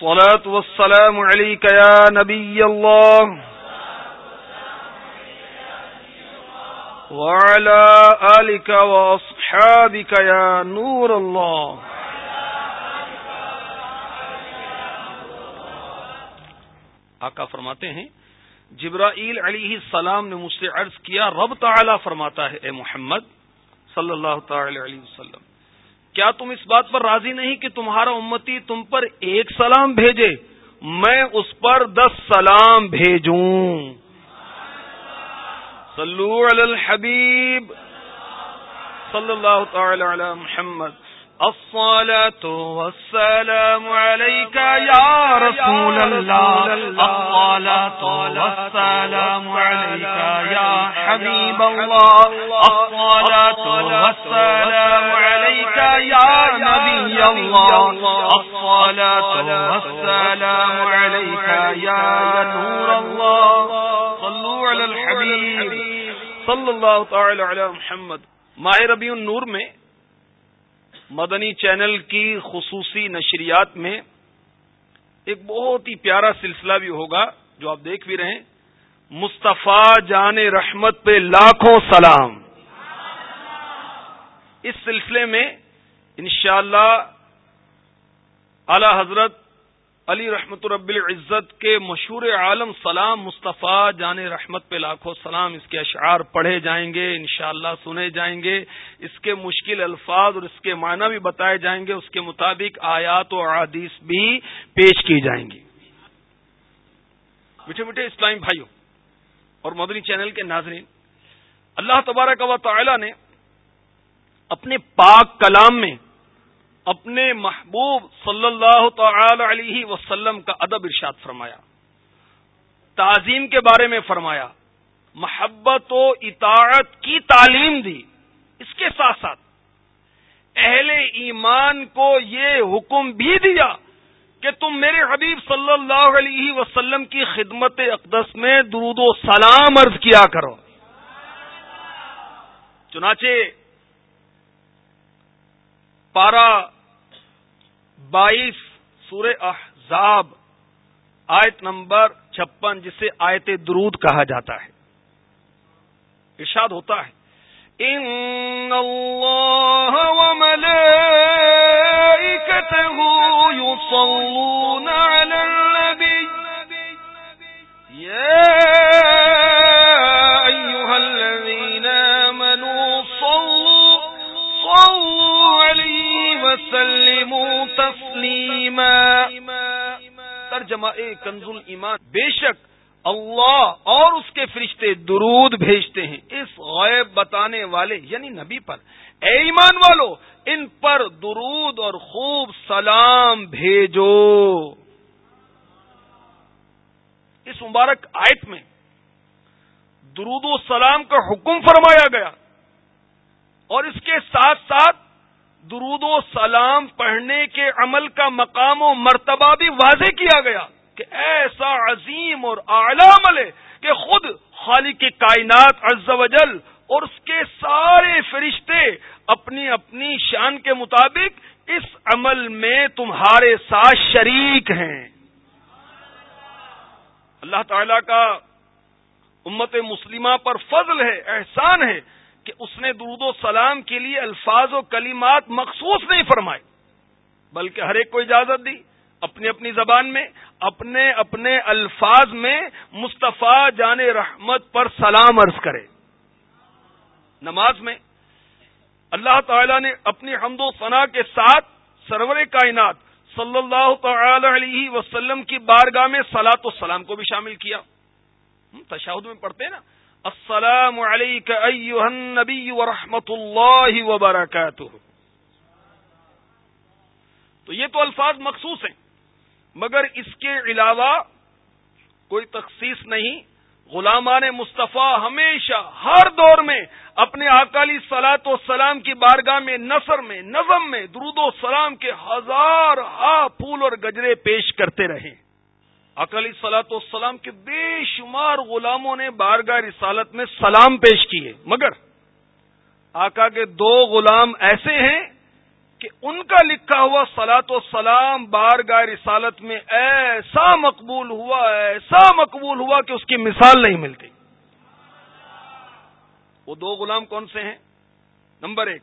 الصلاة والسلام عليك يا نبي الله. وعلى آلك وأصحابك يا نور الله. آقا فرماتے ہیں، جبرائیل علیہ السلام نے مجھ سے عرض کیا، رب تعالی فرماتا ہے، اے محمد، صلی اللہ تعالی علیہ وسلم کیا تم اس بات پر راضی نہیں کہ تمہارا امتی تم پر ایک سلام بھیجے؟ میں اس پر دس سلام بھیجوں۔ صلو علی الحبیب۔ صلی اللہ تعالی علی محمد۔ الصلاة والسلام عليك يا رسول الله. الصلاة والسلام عليك يا حبيب الله. الصلاة والسلام عليك يا نبي الله. الصلاة والسلام عليك يا نور الله. صلوا على الحبيب. صلى الله تعالى على محمد. ماہ ربیع النور میں مدنی چینل کی خصوصی نشریات میں ایک بہت ہی پیارا سلسلہ بھی ہوگا جو آپ دیکھ بھی رہے مصطفیٰ جان رحمت پہ لاکھوں سلام۔ اس سلسلے میں انشاءاللہ اللہ اعلی حضرت علی رحمت رب العزت کے مشہور عالم سلام مصطفیٰ جان رحمت پہ لاکھوں سلام اس کے اشعار پڑھے جائیں گے، انشاءاللہ سنے جائیں گے۔ اس کے مشکل الفاظ اور اس کے معنی بھی بتائے جائیں گے، اس کے مطابق آیات و عادیث بھی پیش کی جائیں گی۔ میٹھے میٹھے اسلامی بھائیوں اور مدنی چینل کے ناظرین، اللہ تبارک و تعالی نے اپنے پاک کلام میں اپنے محبوب صلی اللہ تعالی علیہ وسلم کا ادب ارشاد فرمایا، تعظیم کے بارے میں فرمایا، محبت و اطاعت کی تعلیم دی۔ اس کے ساتھ ساتھ اہل ایمان کو یہ حکم بھی دیا کہ تم میرے حبیب صلی اللہ علیہ وسلم کی خدمت اقدس میں درود و سلام عرض کیا کرو۔ چنانچہ پارا بائیس سور احزاب، آیت نمبر چھپن، جسے آیت درود کہا جاتا ہے۔ ارشاد ہوتا ہے۔ ان اللہ يصلون على النبي يا ترجمہ کنز ایمان بے شک اللہ اور اس کے فرشتے درود بھیجتے ہیں۔ اس غیب بتانے والے یعنی نبی پر، اے ایمان والو، ان پر درود اور خوب سلام بھیجو۔ اس مبارک آیت میں درود و سلام کا حکم فرمایا گیا اور اس کے ساتھ ساتھ درود و سلام پڑھنے کے عمل کا مقام و مرتبہ بھی واضح کیا گیا کہ ایسا عظیم اور اعلی عمل ہے کہ خود خالق کائنات عز و جل اور اس کے سارے فرشتے اپنی اپنی شان کے مطابق اس عمل میں تمہارے ساتھ شریک ہیں۔ اللہ تعالی کا امت مسلمہ پر فضل ہے، احسان ہے کہ اس نے درود و سلام کے لیے الفاظ و کلمات مخصوص نہیں فرمائے، بلکہ ہر ایک کو اجازت دی اپنی اپنی زبان میں، اپنے اپنے الفاظ میں مصطفیٰ جان رحمت پر سلام عرض کرے۔ نماز میں اللہ تعالی نے اپنی حمد و ثنا کے ساتھ سرور کائنات صلی اللہ تعالی علیہ وسلم کی بارگاہ میں سلاۃ السلام کو بھی شامل کیا۔ تشاہد میں پڑھتے ہیں نا السلام النبی ورحمۃ اللہ وبرکاتہ تو یہ تو الفاظ مخصوص ہیں، مگر اس کے علاوہ کوئی تخصیص نہیں۔ غلامان مصطفیٰ ہمیشہ ہر دور میں اپنے اکالی سلاط و سلام کی بارگاہ میں، نثر میں، نظم میں، درود و سلام کے ہزار ہا پھول اور گجرے پیش کرتے رہے۔ اکالی سلاط و کے بے شمار غلاموں نے بارگاہ رسالت میں سلام پیش کیے مگر آقا کے دو غلام ایسے ہیں کہ ان کا لکھا ہوا سلاط و سلام بار گاہ رسالت میں ایسا مقبول ہوا، ایسا مقبول ہوا کہ اس کی مثال نہیں ملتی۔ وہ دو غلام کون سے ہیں؟ نمبر ایک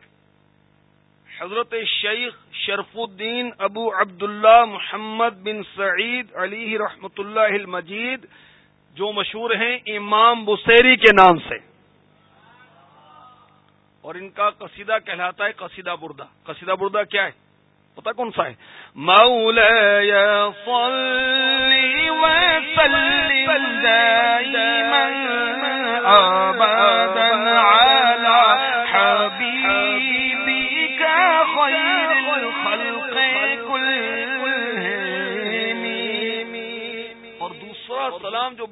حضرت شیخ شرف الدین ابو عبداللہ محمد بن سعید علی رحمت اللہ المجید، جو مشہور ہیں امام بسیری کے نام سے۔ اور ان کا قصیدہ کہلاتا ہے قصیدہ بردہ۔ قصیدہ بردہ کیا ہے؟ پتا کون سا ہے؟ سلام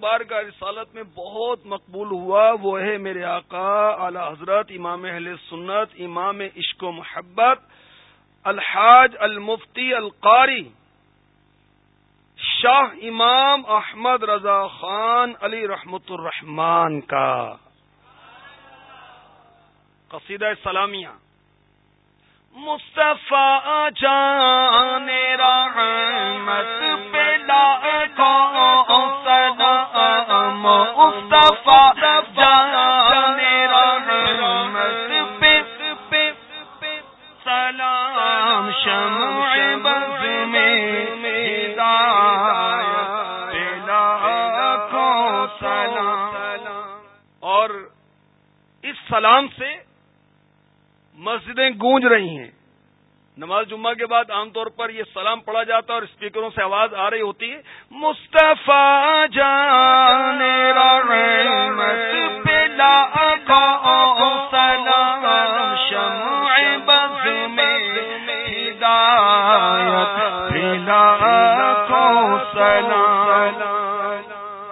جو بار کا رسالت میں بہت مقبول ہوا، وہ ہے میرے آقا اعلی حضرت امام اہل سنت، امام عشق و محبت، الحاج المفتی القاری، شاہ امام احمد رضا خان علی رحمت الرحمان کا۔ قصیدہ سلامیہ۔ مصطفیٰ جان رحمت پہ اور اس سلام سے مسجدیں گونج رہی ہیں۔ نماز جمعہ کے بعد عام طور پر یہ سلام پڑھا جاتا ہے اور اسپیکروں سے آواز آ رہی ہوتی ہے، مصطفیٰ جان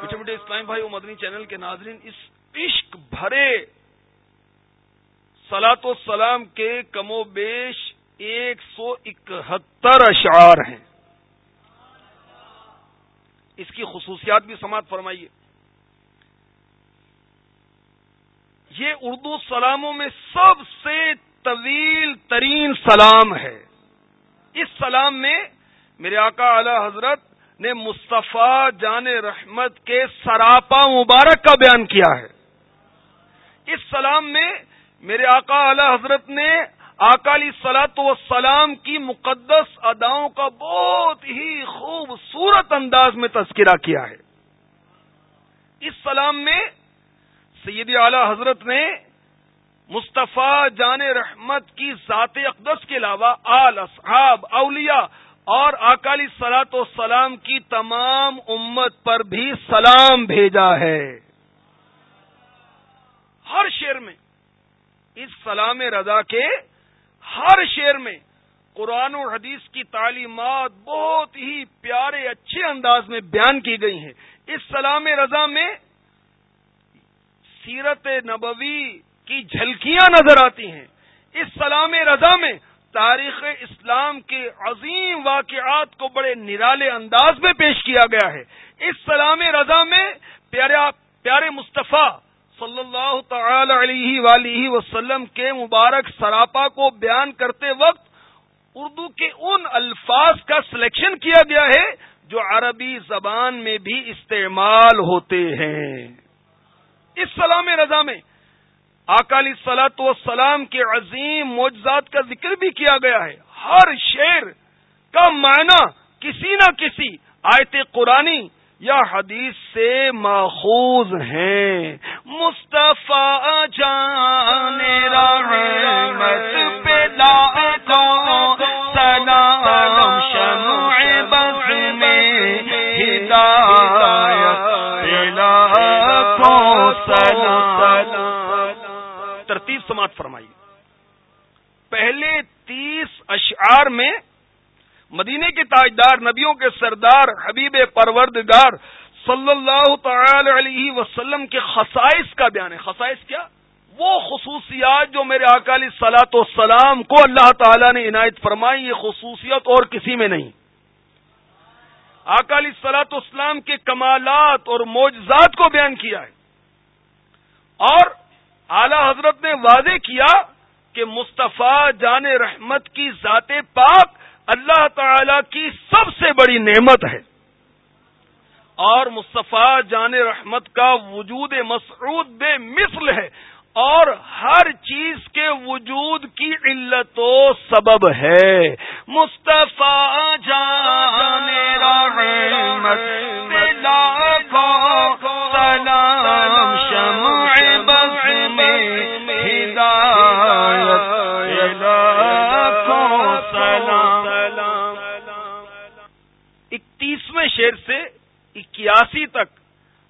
میٹھے میٹھے اسلام بھائی مدنی چینل کے ناظرین، اس عشق بھرے سلاط و سلام کے کم و بیش ایک سو اکہتر اشعار ہیں۔ اس کی خصوصیات بھی سماعت فرمائیے۔ یہ اردو سلاموں میں سب سے طویل ترین سلام ہے۔ اس سلام میں میرے آقا اعلی حضرت نے مصطفیٰ جان رحمت کے سراپا مبارک کا بیان کیا ہے۔ اس سلام میں میرے آقا اعلی حضرت نے اکالی سلاط و سلام کی مقدس اداؤں کا بہت ہی خوبصورت انداز میں تذکرہ کیا ہے۔ اس سلام میں سید اعلی حضرت نے مصطفیٰ جان رحمت کی ذات اقدس کے علاوہ آل اصحاب، اولیاء اور اکالی سلاط و سلام کی تمام امت پر بھی سلام بھیجا ہے۔ ہر شعر میں اس سلام رضا کے ہر شعر میں قرآن و حدیث کی تعلیمات بہت ہی پیارے، اچھے انداز میں بیان کی گئی ہیں۔ اس سلام رضا میں سیرت نبوی کی جھلکیاں نظر آتی ہیں۔ اس سلام رضا میں تاریخ اسلام کے عظیم واقعات کو بڑے نرالے انداز میں پیش کیا گیا ہے۔ اس سلام رضا میں پیارے پیارے مصطفیٰ صلی اللہ تعالی علیہ ولیہ وسلم کے مبارک سراپا کو بیان کرتے وقت اردو کے ان الفاظ کا سلیکشن کیا گیا ہے جو عربی زبان میں بھی استعمال ہوتے ہیں۔ اس سلام رضا میں اکالی سلاط و سلام کے عظیم معجزات کا ذکر بھی کیا گیا ہے۔ ہر شعر کا معنی کسی نہ کسی آیت قرآنی یا حدیث سے ماخوذ ہیں۔ مصطفیٰ جان رحمت پہ لاکھوں سلام شمع بز میں ہدایت لاکھوں سلام۔ ترتیب سماعت فرمائی پہلے تیس اشعار میں مدینے کے تاجدار نبیوں کے سردار، حبیب پروردگار صلی اللہ تعالی علیہ وسلم کے خصائص کا بیان ہے۔ خصائص کیا؟ وہ خصوصیات جو میرے اکالی سلاط والسلام کو اللہ تعالی نے عنایت فرمائی، یہ خصوصیت اور کسی میں نہیں۔ اکالی سلاط اسلام کے کمالات اور معجزات کو بیان کیا ہے۔ اور اعلی حضرت نے واضح کیا کہ مصطفیٰ جان رحمت کی ذات پاک اللہ تعالی کی سب سے بڑی نعمت ہے۔ اور مصطفیٰ جان رحمت کا وجود مسعود بے مثل ہے۔ اور ہر چیز کے وجود کی علت و سبب ہے۔ مصطفیٰ جان رحمت سلام شمع بس میں ہدایت اکتیسویں شیر سے اکیاسی تک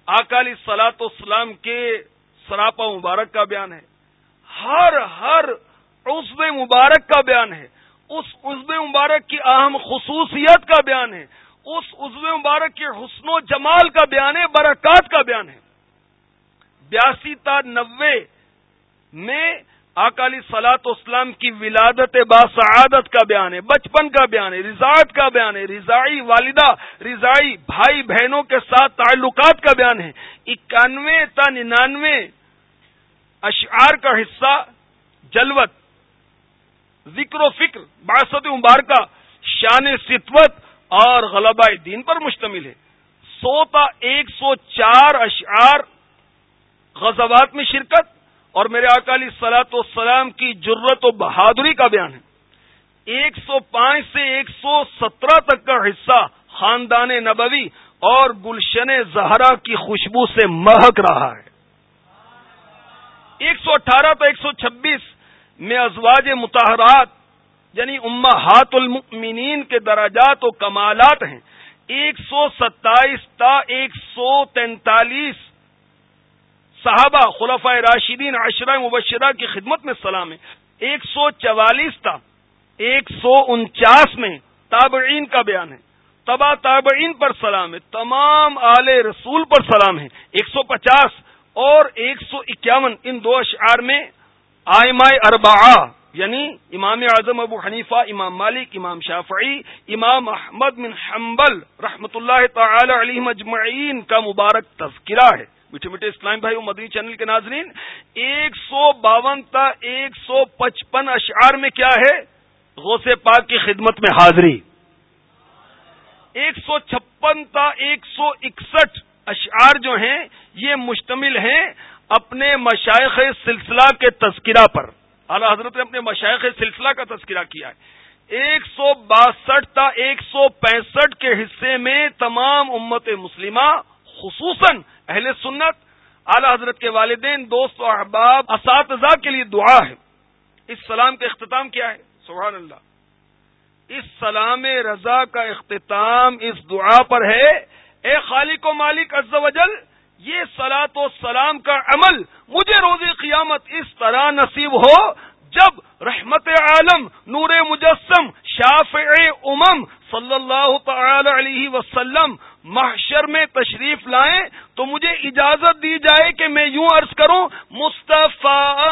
اکالی سلاط اسلام کے سراپا مبارک کا بیان ہے۔ ہر ہر عزب مبارک کا بیان ہے۔ اس عزب مبارک کی اہم خصوصیت کا بیان ہے۔ اس عزب مبارک کے حسن و جمال کا بیان ہے، برکات کا بیان ہے۔ بیاسی تا نوے میں اکالی سلاط اسلام کی ولادت باسعادت کا بیان ہے، بچپن کا بیان ہے، رضاعت کا بیان ہے رضائی والدہ رضائی بھائی بہنوں کے ساتھ تعلقات کا بیان ہے۔ اکانوے تا ننانوے اشعار کا حصہ جلوت، ذکر و فکر باسط مبارکہ، شان ستوت اور غلبہ دین پر مشتمل ہے۔ سو تا ایک سو چار اشعار غزوات میں شرکت اور میرے اکالی سلاط والسلام کی جرت و بہادری کا بیان ہے۔ ایک سو پانچ سے ایک سو سترہ تک کا حصہ خاندان نبوی اور گلشن زہرا کی خوشبو سے مہک رہا ہے۔ ایک سو اٹھارہ تو ایک سو چھبیس میں ازواج متحرات یعنی امہات المؤمنین کے دراجات و کمالات ہیں۔ ایک سو ستائیس تا ایک سو تینتالیس صحابہ خلفۂ راشدین عشرہ مبشرہ کی خدمت میں سلام ہے۔ ایک سو چوالیس تا، ایک سو انچاس میں تابعین کا بیان ہے۔ تبا تابعین پر سلام ہے، تمام آل رسول پر سلام ہے۔ ایک سو پچاس اور ایک سو اکیاون، ان دو اشعار میں آئمائے اربا یعنی امام اعظم ابو حنیفہ، امام مالک، امام شافعی، امام احمد بن حنبل رحمت اللہ تعالی علیہ مجمعین کا مبارک تذکرہ ہے۔ میٹھے میٹھے اسلام بھائی مدنی چینل کے ناظرین، ایک سو باون تا ایک سو پچپن اشعار میں کیا ہے؟ غوث پاک کی خدمت میں حاضری۔ ایک سو چھپن تا ایک سو اکسٹھ اشعار جو ہیں، یہ مشتمل ہیں اپنے مشائق سلسلہ کے تذکرہ پر۔ اعلی حضرت نے اپنے مشائق سلسلہ کا تذکرہ کیا ہے۔ ایک سو باسٹھ تا ایک سو پینسٹھ کے حصے میں تمام امت مسلمہ خصوصاً اہل سنت، اعلی حضرت کے والدین، دوست و احباب، اساتذہ کے لیے دعا ہے۔ اس سلام کا اختتام کیا ہے؟ سبحان اللہ۔ اس سلام رضا کا اختتام اس دعا پر ہے۔ اے خالق و مالک عز و جل، یہ سلاط و سلام کا عمل مجھے روزی قیامت اس طرح نصیب ہو جب رحمت عالم، نور مجسم، شافع امم صلی اللہ تعالی علیہ وسلم محشر میں تشریف لائیں تو مجھے اجازت دی جائے کہ میں یوں عرض کروں، مصطفیٰ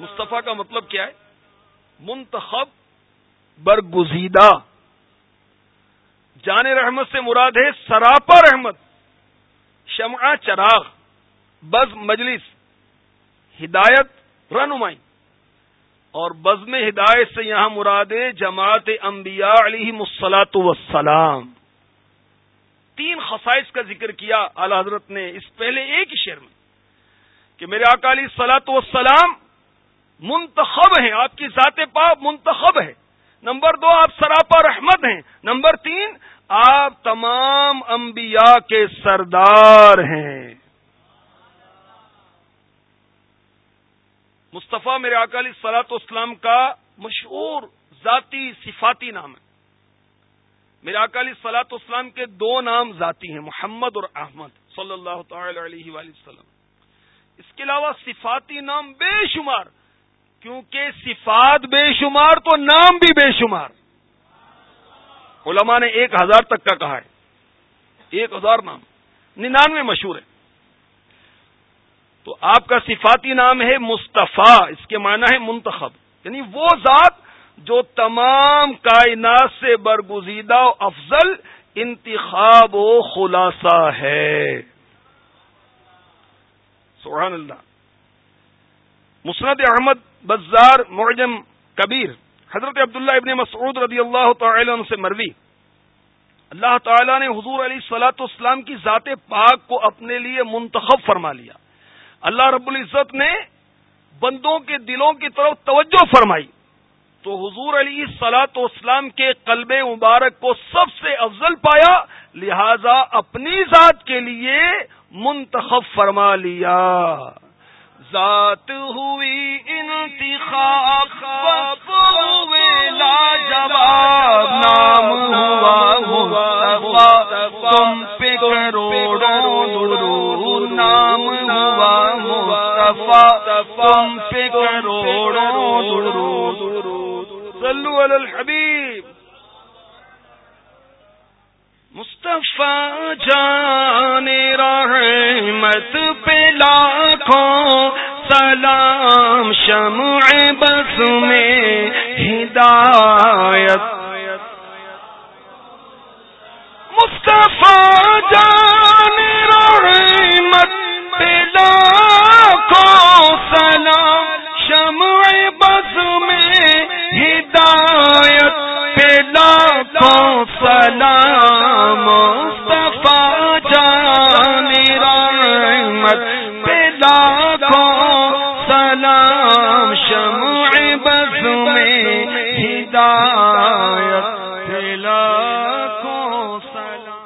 مصطفیٰ کا مطلب کیا ہے؟ منتخب برگزیدہ۔ جان رحمت سے مراد ہے سراپا رحمت شمع چراغ، بز مجلس، ہدایت رہنمائی۔ اور بز میں ہدایت سے یہاں مراد جماعت انبیاء علیہ مسلاط وسلام تین خصائص کا ذکر کیا اعلی حضرت نے اس پہلے ایک ہی شعر میں کہ میرے اکالی سلاط وسلام منتخب ہیں، آپ کی ذات پاپ منتخب ہے نمبر دو، آپ سراپا رحمت ہیں۔ نمبر تین، آپ تمام انبیاء کے سردار ہیں۔ مصطفیٰ میرے اکالی سلاط اسلام کا مشہور ذاتی صفاتی نام ہے۔ میرے اکالی سلاط اسلام کے دو نام ذاتی ہیں، محمد اور احمد، صلی اللہ تعالی علیہ وآلہ وسلم۔ اس کے علاوہ صفاتی نام بے شمار، کیونکہ صفات بے شمار تو نام بھی بے شمار۔ علماء نے ایک ہزار تک کا کہا ہے، ایک ہزار نام، ننانوے مشہور ہے تو آپ کا صفاتی نام ہے مصطفیٰ، اس کے معنی ہے منتخب یعنی وہ ذات جو تمام کائنات سے برگزیدہ و افضل انتخاب و خلاصہ ہے۔ سبحان اللہ۔ مسرت احمد بزار معجم کبیر حضرت عبداللہ ابن مسعود رضی اللہ تعالی عنہ سے مروی۔ اللہ تعالی نے حضور علی سلاۃ اسلام کی ذات پاک کو اپنے لیے منتخب فرما لیا۔ اللہ رب العزت نے بندوں کے دلوں کی طرف توجہ فرمائی۔ تو حضور علی سلاۃ اسلام کے قلب مبارک کو سب سے افضل پایا، لہذا اپنی ذات کے لیے منتخب فرما لیا۔ ذات ہوئی انتخاب ہوئے لا جواب نام ہوا ہوا تم پہ کروڑوں درود نام ہوا، مصطفیٰ، تم پہ کروڑوں درود صلو علی الحبیب مصطفیٰ جان رحمت پہ لاکھوں سلام شمع بس میں ہدایت کو سلام